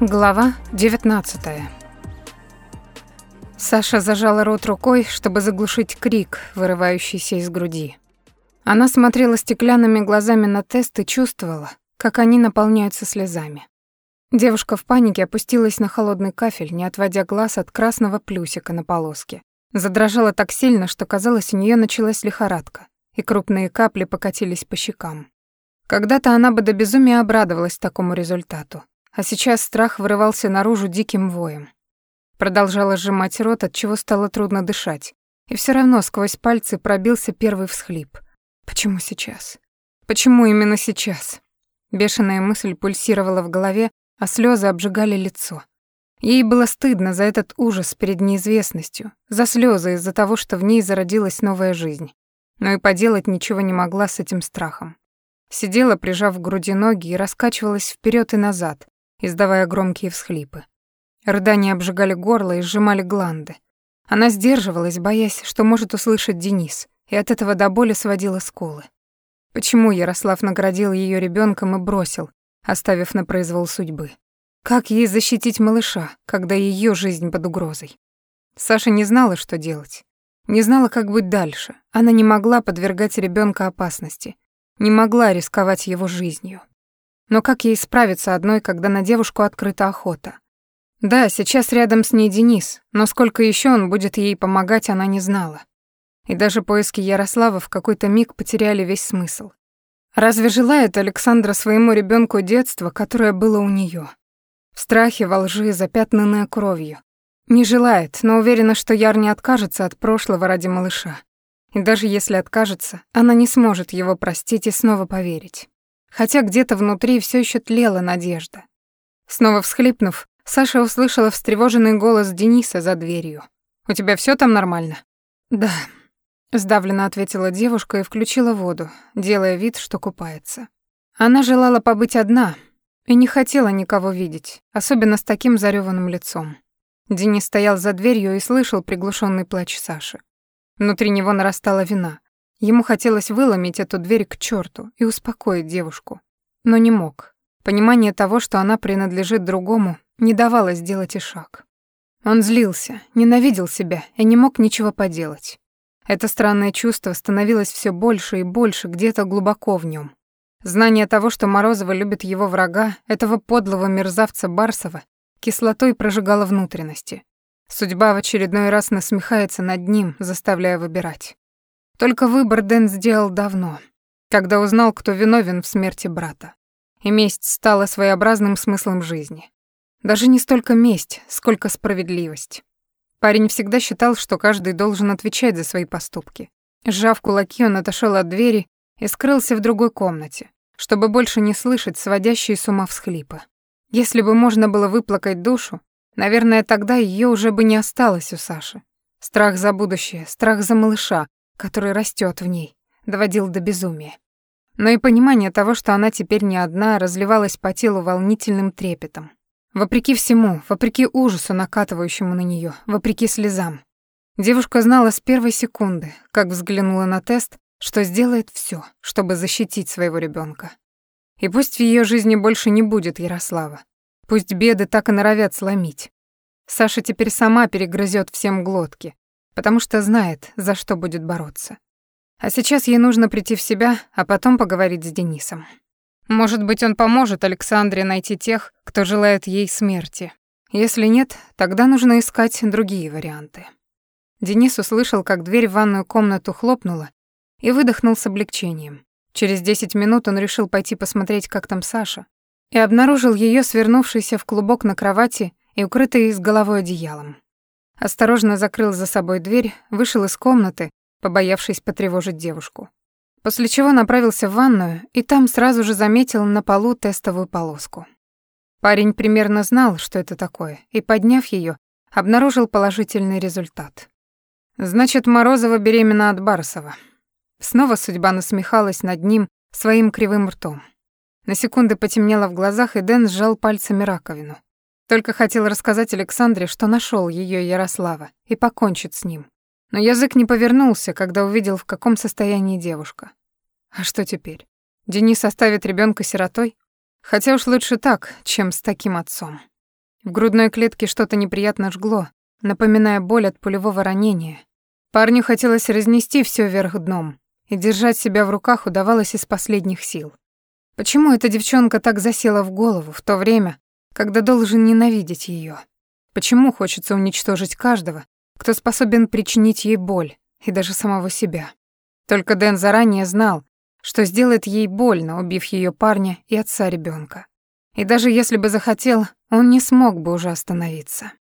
Глава 19. Саша зажала рот рукой, чтобы заглушить крик, вырывающийся из груди. Она смотрела стеклянными глазами на тест и чувствовала, как они наполняются слезами. Девушка в панике опустилась на холодный кафель, не отводя глаз от красного плюсика на полоске. Задрожала так сильно, что казалось, у нее началась лихорадка, и крупные капли покатились по щекам. Когда-то она бы до безумия обрадовалась такому результату, а сейчас страх вырывался наружу диким воем. Продолжала сжимать рот, от чего стало трудно дышать, и все равно сквозь пальцы пробился первый всхлип. Почему сейчас? Почему именно сейчас? Бешеная мысль пульсировала в голове, а слезы обжигали лицо. Ей было стыдно за этот ужас перед неизвестностью, за слезы из-за того, что в ней зародилась новая жизнь. Но и поделать ничего не могла с этим страхом. Сидела, прижав к груди ноги, и раскачивалась вперед и назад, издавая громкие всхлипы. Рыдания обжигали горло и сжимали гланды. Она сдерживалась, боясь, что может услышать Денис, и от этого до боли сводила скулы. Почему Ярослав наградил ее ребенком и бросил, оставив на произвол судьбы? Как ей защитить малыша, когда ее жизнь под угрозой? Саша не знала, что делать. Не знала, как быть дальше. Она не могла подвергать ребенка опасности. Не могла рисковать его жизнью. Но как ей справиться одной, когда на девушку открыта охота? Да, сейчас рядом с ней Денис, но сколько еще он будет ей помогать, она не знала. И даже поиски Ярослава в какой-то миг потеряли весь смысл. Разве желает Александра своему ребенку детства, которое было у нее? В страхе, во лжи, запятнанное кровью. Не желает, но уверена, что Яр не откажется от прошлого ради малыша. И даже если откажется, она не сможет его простить и снова поверить хотя где-то внутри все еще тлела надежда. Снова всхлипнув, Саша услышала встревоженный голос Дениса за дверью. «У тебя все там нормально?» «Да», — сдавленно ответила девушка и включила воду, делая вид, что купается. Она желала побыть одна и не хотела никого видеть, особенно с таким зареванным лицом. Денис стоял за дверью и слышал приглушенный плач Саши. Внутри него нарастала вина. Ему хотелось выломить эту дверь к черту и успокоить девушку. Но не мог. Понимание того, что она принадлежит другому, не давало сделать и шаг. Он злился, ненавидел себя и не мог ничего поделать. Это странное чувство становилось все больше и больше где-то глубоко в нем. Знание того, что Морозова любит его врага, этого подлого мерзавца Барсова, кислотой прожигало внутренности. Судьба в очередной раз насмехается над ним, заставляя выбирать. Только выбор Дэн сделал давно, когда узнал, кто виновен в смерти брата. И месть стала своеобразным смыслом жизни. Даже не столько месть, сколько справедливость. Парень всегда считал, что каждый должен отвечать за свои поступки. Сжав кулаки, он отошел от двери и скрылся в другой комнате, чтобы больше не слышать сводящие с ума всхлипы. Если бы можно было выплакать душу, наверное, тогда ее уже бы не осталось у Саши. Страх за будущее, страх за малыша, который растет в ней, доводил до безумия. Но и понимание того, что она теперь не одна, разливалось по телу волнительным трепетом. Вопреки всему, вопреки ужасу, накатывающему на нее, вопреки слезам. Девушка знала с первой секунды, как взглянула на тест, что сделает все, чтобы защитить своего ребенка. И пусть в ее жизни больше не будет Ярослава. Пусть беды так и норовят сломить. Саша теперь сама перегрызет всем глотки, потому что знает, за что будет бороться. А сейчас ей нужно прийти в себя, а потом поговорить с Денисом. Может быть, он поможет Александре найти тех, кто желает ей смерти. Если нет, тогда нужно искать другие варианты. Денис услышал, как дверь в ванную комнату хлопнула и выдохнул с облегчением. Через 10 минут он решил пойти посмотреть, как там Саша, и обнаружил ее свернувшейся в клубок на кровати и укрытой с головой одеялом. Осторожно закрыл за собой дверь, вышел из комнаты, побоявшись потревожить девушку. После чего направился в ванную и там сразу же заметил на полу тестовую полоску. Парень примерно знал, что это такое, и, подняв ее, обнаружил положительный результат. Значит, Морозова беременна от Барсова. Снова судьба насмехалась над ним своим кривым ртом. На секунды потемнело в глазах, и Дэн сжал пальцами раковину. Только хотел рассказать Александре, что нашел ее Ярослава и покончит с ним. Но язык не повернулся, когда увидел, в каком состоянии девушка. А что теперь? Денис оставит ребенка сиротой? Хотя уж лучше так, чем с таким отцом. В грудной клетке что-то неприятно жгло, напоминая боль от пулевого ранения. Парню хотелось разнести все вверх дном, и держать себя в руках удавалось из последних сил. Почему эта девчонка так засела в голову в то время, когда должен ненавидеть ее? Почему хочется уничтожить каждого, кто способен причинить ей боль, и даже самого себя? Только Дэн заранее знал, что сделает ей больно, убив ее парня и отца ребенка. И даже если бы захотел, он не смог бы уже остановиться.